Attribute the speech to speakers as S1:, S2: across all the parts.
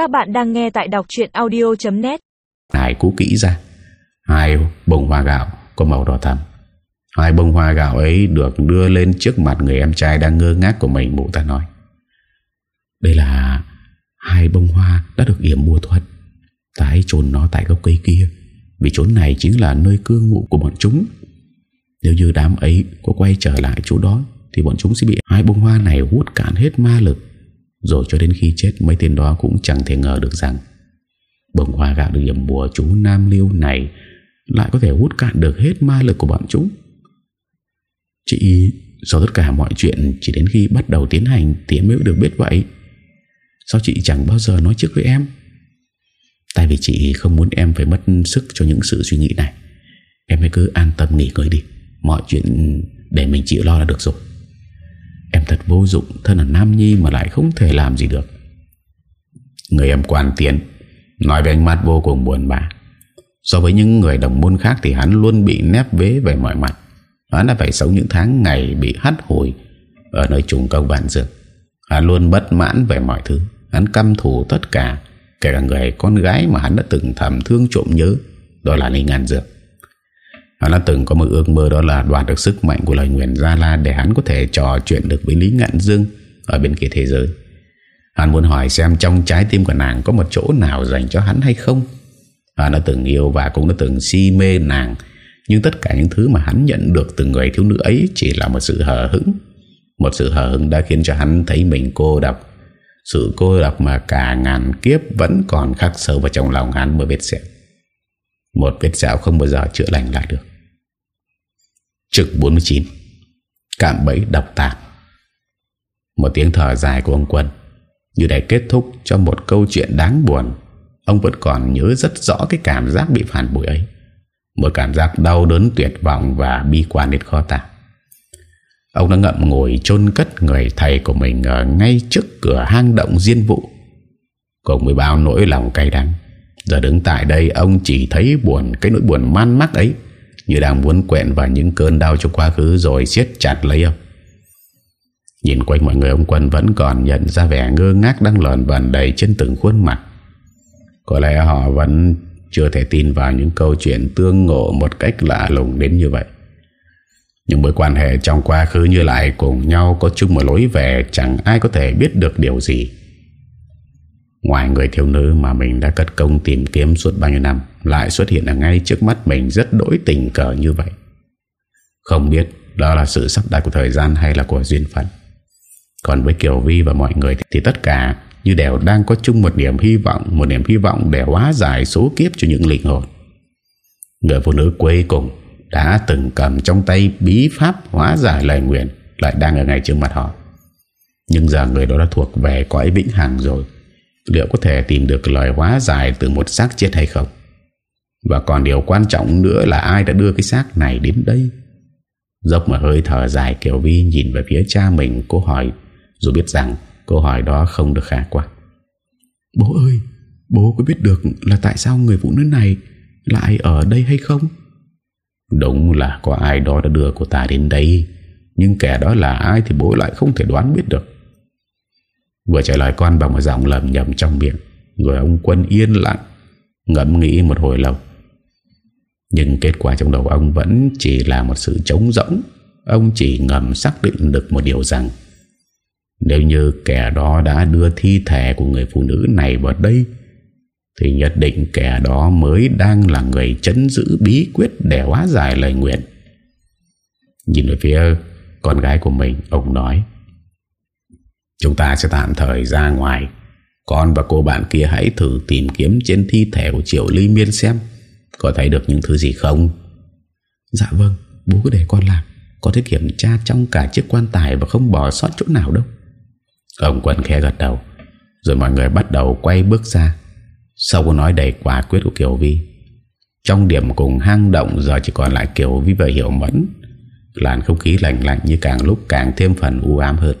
S1: Các bạn đang nghe tại đọc chuyện audio.net
S2: Hải cú kỹ ra. Hai bông hoa gạo có màu đỏ thắm. Hai bông hoa gạo ấy được đưa lên trước mặt người em trai đang ngơ ngác của mình, mụ ta nói. Đây là hai bông hoa đã được yểm mua thuật. Ta hãy trồn nó tại gốc cây kia, Vì chốn này chính là nơi cư ngụ của bọn chúng. Nếu như đám ấy có quay trở lại chỗ đó, Thì bọn chúng sẽ bị hai bông hoa này hút cạn hết ma lực. Rồi cho đến khi chết, mấy tên đó cũng chẳng thể ngờ được rằng Bông hoa gạo được nhầm bùa chú Nam Liêu này Lại có thể hút cạn được hết ma lực của bọn chúng. Chị do tất cả mọi chuyện, Chỉ đến khi bắt đầu tiến hành Thì em mới được biết vậy. Sao chị chẳng bao giờ nói trước với em? Tại vì chị không muốn em phải mất sức cho những sự suy nghĩ này. Em hãy cứ an tâm nghỉ ngơi đi. Mọi chuyện để mình chịu lo là được rồi. Em thật vô dụng, Thân là nam nhi mà lại không thể làm gì được. Người em quan tiến Nói với ánh mắt vô cùng buồn bã. So với những người đồng môn khác Thì hắn luôn bị nép vế về mọi mặt. Hắn đã phải sống những tháng ngày Bị hắt hồi Ở nơi trùng công vạn dược. Hắn luôn bất mãn về mọi thứ. Hắn căm thù tất cả, Kể cả người con gái mà hắn đã từng thầm thương trộm nhớ, Đó là Linh An Dược. Hắn đã từng có một ước mơ đó là đoạt được sức mạnh của lời nguyện Gia La Để hắn có thể trò chuyện được với Lý Ngạn Dương Ở bên kia thế giới. Hắn muốn hỏi xem trong trái tim của nàng Có một chỗ nào dành cho hắn hay không. Hắn đã từng yêu và cũng đã từng si mê nàng, Nhưng tất cả những thứ mà hắn nhận được từ người thiếu nữ ấy Chỉ là một sự hờ hững. Một sự hờ hững đã khiến cho hắn thấy mình cô độc. Sự cô độc mà cả ngàn kiếp Vẫn còn khắc sâu vào trong lòng hắn mới biết sẹo một vết sẹo không bao giờ chữa lành lại được Trực 49 Cạm bẫy độc tạc Một tiếng thở dài của ông Quân, Như để kết thúc cho một câu chuyện đáng buồn Ông vẫn còn nhớ rất rõ Cái cảm giác bị phản bội ấy Một cảm giác đau đớn, tuyệt vọng Và bi quan đến khó tả Ông đã ngậm ngồi chôn cất người thầy của mình ở ngay trước cửa hang động diên vụ. Cùng với bao nỗi lòng cay đắng. Giờ đứng tại đây, ông chỉ thấy buồn, cái nỗi buồn man mắc ấy như đang muốn quẹn vào những cơn đau trong quá khứ rồi siết chặt lấy ông. Nhìn quanh mọi người, ông Quân vẫn còn nhận ra vẻ ngơ ngác đang lờn vần đầy trên từng khuôn mặt. Có lẽ họ vẫn chưa thể tin vào những câu chuyện tương ngộ một cách lạ lùng đến như vậy. Nhưng mối quan hệ trong quá khứ như lại cùng nhau có chung một lối về, chẳng ai có thể biết được điều gì. Ngoài người thiếu nữ mà mình đã cất công tìm kiếm suốt bao nhiêu năm lại xuất hiện ở ngay trước mắt mình rất đổi tình cờ như vậy. Không biết đó là sự sắp đặt của thời gian hay là của duyên phận. Còn với Kiều Vi và mọi người thì tất cả như đều đang có chung một niềm hy vọng, một niềm hy vọng để hóa giải số kiếp cho những linh hồn. Người phụ nữ cuối cùng đã từng cầm trong tay bí pháp hóa giải lời nguyện lại đang ở ngay trước mặt họ. Nhưng giờ người đó đã thuộc về cõi vĩnh hằng rồi. Liệu có thể tìm được lời hóa giải từ một xác chết hay không? Và còn điều quan trọng nữa là ai đã đưa cái xác này đến đây? Dốc mà hơi thở dài Kiều Vi nhìn về phía cha mình cô hỏi dù biết rằng câu hỏi đó không được khả quan. Bố ơi, bố có biết được là tại sao người phụ nữ này lại ở đây hay không? Đúng là có ai đó đã đưa cô ta đến đây Nhưng kẻ đó là ai thì bố lại không thể đoán biết được Vừa trả lời con bằng một giọng lầm nhầm trong miệng. Rồi ông Quân yên lặng Ngẫm nghĩ một hồi lâu. Nhưng kết quả trong đầu ông vẫn chỉ là một sự trống rỗng. Ông chỉ ngầm xác định được một điều rằng Nếu như kẻ đó đã đưa thi thể của người phụ nữ này vào đây thì nhất định kẻ đó mới đang là người chấn giữ bí quyết để hóa giải lời nguyện. Nhìn về phía con gái của mình, ông nói Chúng ta sẽ tạm thời ra ngoài. Con và cô bạn kia hãy thử tìm kiếm trên thi thể của Triệu Ly Miên xem. Có thấy được những thứ gì không? Dạ vâng, bố cứ để con làm. Có thể kiểm tra trong cả chiếc quan tài Và không bỏ sót chỗ nào đâu. Ông Quân khẽ gật đầu Rồi mọi người bắt đầu quay bước ra. Sau câu nói đầy quả quyết của Kiều Vi Trong điểm cùng hang động Giờ chỉ còn lại Kiều Vi và Hiểu Mẫn. Làn không khí lạnh lạnh Như càng lúc càng thêm phần u ám hơn.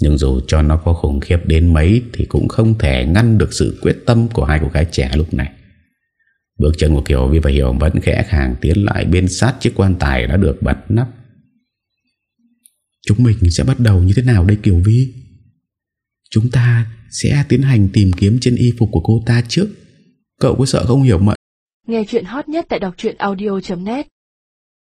S2: Nhưng dù cho nó có khủng khiếp đến mấy Thì cũng không thể ngăn được sự quyết tâm Của hai cô gái trẻ lúc này. Bước chân của Kiều Vi và Hiểu vẫn khẽ khàng tiến lại bên sát chiếc quan tài đã được bật nắp. Chúng mình sẽ bắt đầu như thế nào đây, Kiều Vi? Chúng ta sẽ tiến hành tìm kiếm trên y phục của cô ta trước. Cậu có sợ không hiểu mận?
S3: Nghe chuyện hot nhất tại đọc audio.net